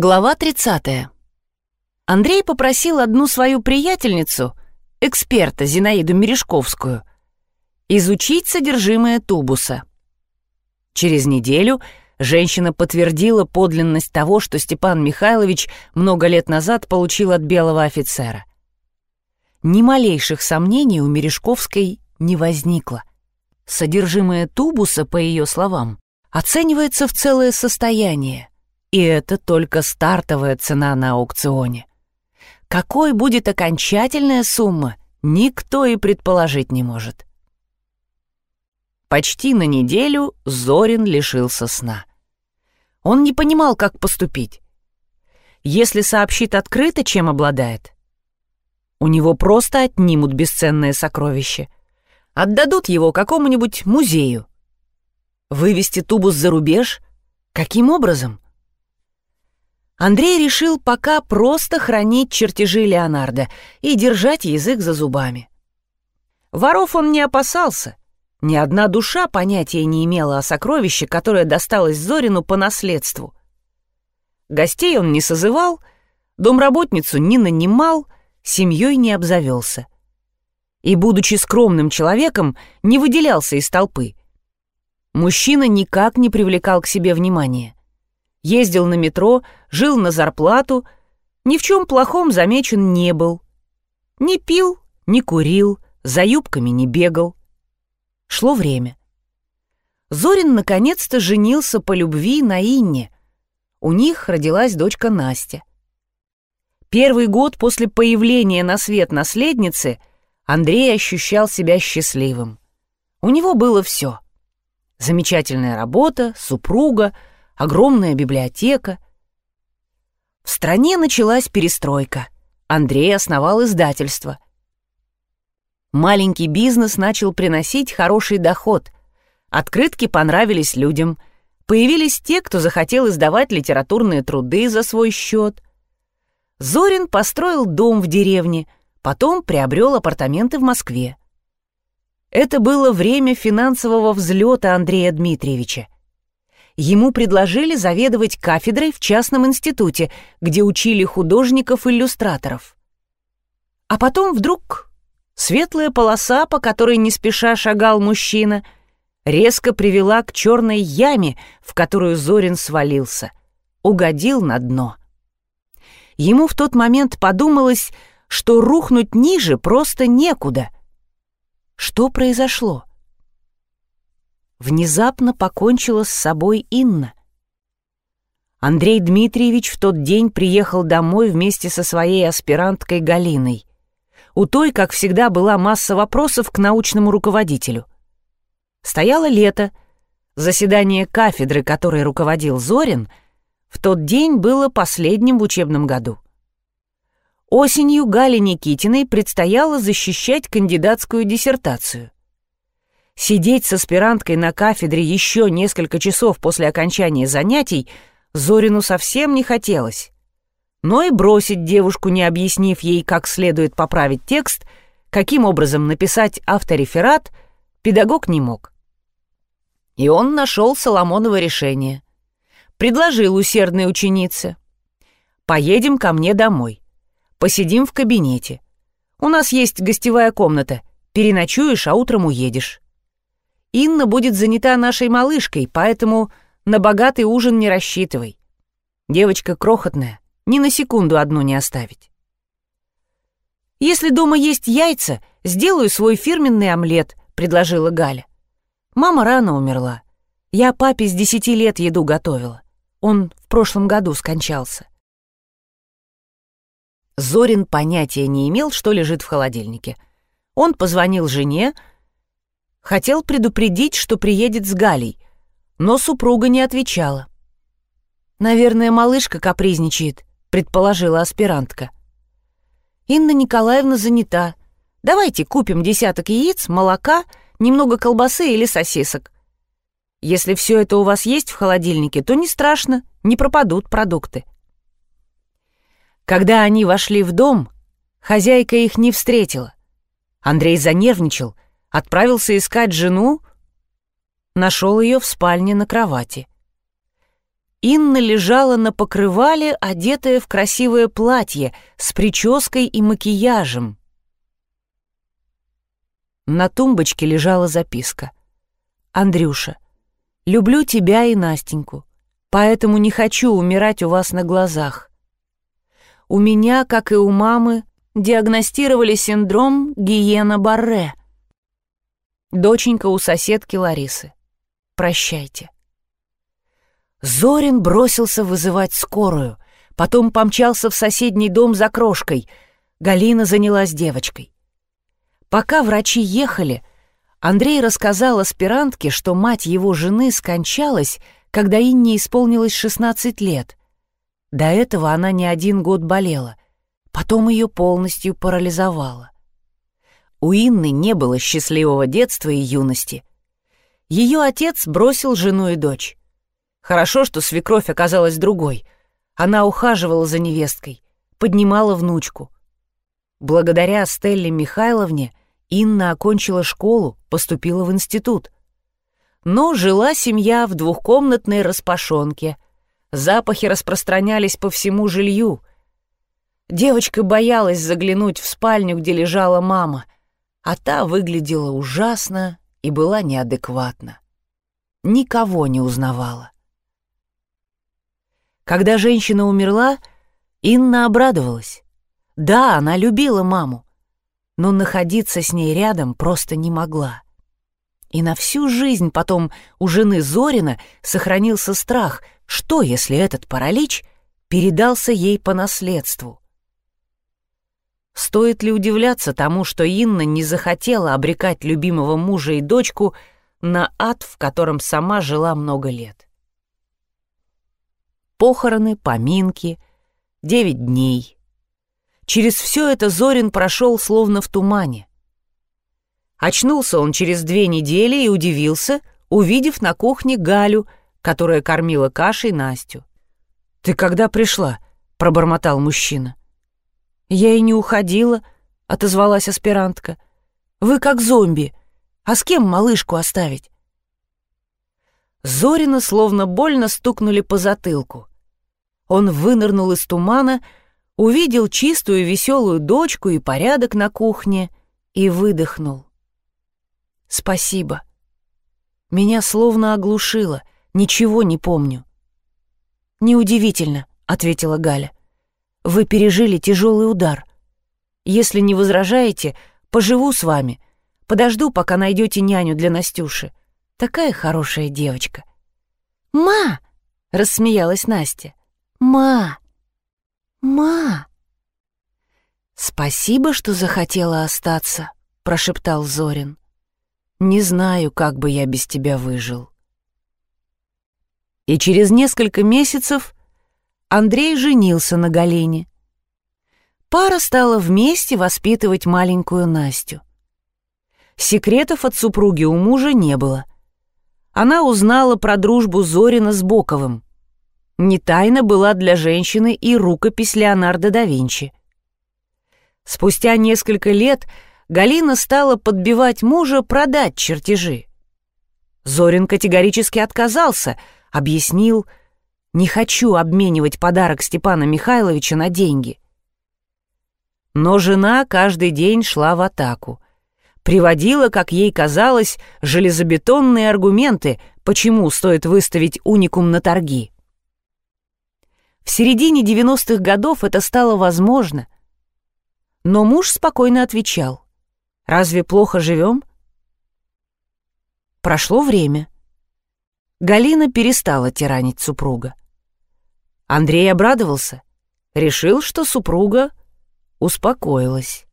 Глава 30. Андрей попросил одну свою приятельницу, эксперта Зинаиду Мережковскую, изучить содержимое тубуса. Через неделю женщина подтвердила подлинность того, что Степан Михайлович много лет назад получил от белого офицера. Ни малейших сомнений у Мережковской не возникло. Содержимое тубуса, по ее словам, оценивается в целое состояние — и это только стартовая цена на аукционе. Какой будет окончательная сумма, никто и предположить не может. Почти на неделю Зорин лишился сна. Он не понимал, как поступить. Если сообщит открыто, чем обладает, у него просто отнимут бесценное сокровище. Отдадут его какому-нибудь музею. Вывести тубус за рубеж? Каким образом? — Андрей решил пока просто хранить чертежи Леонардо и держать язык за зубами. Воров он не опасался. Ни одна душа понятия не имела о сокровище, которое досталось Зорину по наследству. Гостей он не созывал, домработницу не нанимал, семьей не обзавелся. И, будучи скромным человеком, не выделялся из толпы. Мужчина никак не привлекал к себе внимания ездил на метро, жил на зарплату, ни в чем плохом замечен не был. Не пил, не курил, за юбками не бегал. Шло время. Зорин наконец-то женился по любви на Инне. У них родилась дочка Настя. Первый год после появления на свет наследницы Андрей ощущал себя счастливым. У него было все. Замечательная работа, супруга — огромная библиотека. В стране началась перестройка. Андрей основал издательство. Маленький бизнес начал приносить хороший доход. Открытки понравились людям. Появились те, кто захотел издавать литературные труды за свой счет. Зорин построил дом в деревне, потом приобрел апартаменты в Москве. Это было время финансового взлета Андрея Дмитриевича ему предложили заведовать кафедрой в частном институте, где учили художников-иллюстраторов. А потом вдруг светлая полоса, по которой не спеша шагал мужчина, резко привела к черной яме, в которую Зорин свалился, угодил на дно. Ему в тот момент подумалось, что рухнуть ниже просто некуда. Что произошло? Внезапно покончила с собой Инна. Андрей Дмитриевич в тот день приехал домой вместе со своей аспиранткой Галиной. У той, как всегда, была масса вопросов к научному руководителю. Стояло лето. Заседание кафедры, которой руководил Зорин, в тот день было последним в учебном году. Осенью Гале Никитиной предстояло защищать кандидатскую диссертацию. Сидеть с аспиранткой на кафедре еще несколько часов после окончания занятий Зорину совсем не хотелось. Но и бросить девушку, не объяснив ей, как следует поправить текст, каким образом написать автореферат, педагог не мог. И он нашел Соломоново решение. Предложил усердной ученице. «Поедем ко мне домой. Посидим в кабинете. У нас есть гостевая комната. Переночуешь, а утром уедешь». Инна будет занята нашей малышкой, поэтому на богатый ужин не рассчитывай. Девочка крохотная, ни на секунду одну не оставить. «Если дома есть яйца, сделаю свой фирменный омлет», — предложила Галя. «Мама рано умерла. Я папе с десяти лет еду готовила. Он в прошлом году скончался». Зорин понятия не имел, что лежит в холодильнике. Он позвонил жене, Хотел предупредить, что приедет с Галей, но супруга не отвечала. «Наверное, малышка капризничает», — предположила аспирантка. «Инна Николаевна занята. Давайте купим десяток яиц, молока, немного колбасы или сосисок. Если все это у вас есть в холодильнике, то не страшно, не пропадут продукты». Когда они вошли в дом, хозяйка их не встретила. Андрей занервничал — Отправился искать жену, нашел ее в спальне на кровати. Инна лежала на покрывале, одетая в красивое платье, с прической и макияжем. На тумбочке лежала записка. «Андрюша, люблю тебя и Настеньку, поэтому не хочу умирать у вас на глазах. У меня, как и у мамы, диагностировали синдром Гиена-Барре. Доченька у соседки Ларисы. Прощайте». Зорин бросился вызывать скорую, потом помчался в соседний дом за крошкой. Галина занялась девочкой. Пока врачи ехали, Андрей рассказал аспирантке, что мать его жены скончалась, когда Инне исполнилось 16 лет. До этого она не один год болела, потом ее полностью парализовала. У Инны не было счастливого детства и юности. Ее отец бросил жену и дочь. Хорошо, что свекровь оказалась другой. Она ухаживала за невесткой, поднимала внучку. Благодаря Стелле Михайловне Инна окончила школу, поступила в институт. Но жила семья в двухкомнатной распашонке. Запахи распространялись по всему жилью. Девочка боялась заглянуть в спальню, где лежала мама, а та выглядела ужасно и была неадекватна. Никого не узнавала. Когда женщина умерла, Инна обрадовалась. Да, она любила маму, но находиться с ней рядом просто не могла. И на всю жизнь потом у жены Зорина сохранился страх, что если этот паралич передался ей по наследству. Стоит ли удивляться тому, что Инна не захотела обрекать любимого мужа и дочку на ад, в котором сама жила много лет? Похороны, поминки, девять дней. Через все это Зорин прошел словно в тумане. Очнулся он через две недели и удивился, увидев на кухне Галю, которая кормила кашей Настю. «Ты когда пришла?» — пробормотал мужчина. «Я и не уходила», — отозвалась аспирантка. «Вы как зомби. А с кем малышку оставить?» Зорина словно больно стукнули по затылку. Он вынырнул из тумана, увидел чистую веселую дочку и порядок на кухне и выдохнул. «Спасибо. Меня словно оглушило, ничего не помню». «Неудивительно», — ответила Галя. «Вы пережили тяжелый удар. Если не возражаете, поживу с вами. Подожду, пока найдете няню для Настюши. Такая хорошая девочка». «Ма!» — рассмеялась Настя. «Ма! Ма!» «Спасибо, что захотела остаться», — прошептал Зорин. «Не знаю, как бы я без тебя выжил». И через несколько месяцев Андрей женился на Галине. Пара стала вместе воспитывать маленькую Настю. Секретов от супруги у мужа не было. Она узнала про дружбу Зорина с Боковым — не тайна была для женщины и рукопись Леонардо да Винчи. Спустя несколько лет Галина стала подбивать мужа продать чертежи. Зорин категорически отказался, объяснил, «Не хочу обменивать подарок Степана Михайловича на деньги». Но жена каждый день шла в атаку. Приводила, как ей казалось, железобетонные аргументы, почему стоит выставить уникум на торги. В середине 90-х годов это стало возможно. Но муж спокойно отвечал. «Разве плохо живем?» Прошло время. Галина перестала тиранить супруга. Андрей обрадовался. Решил, что супруга успокоилась.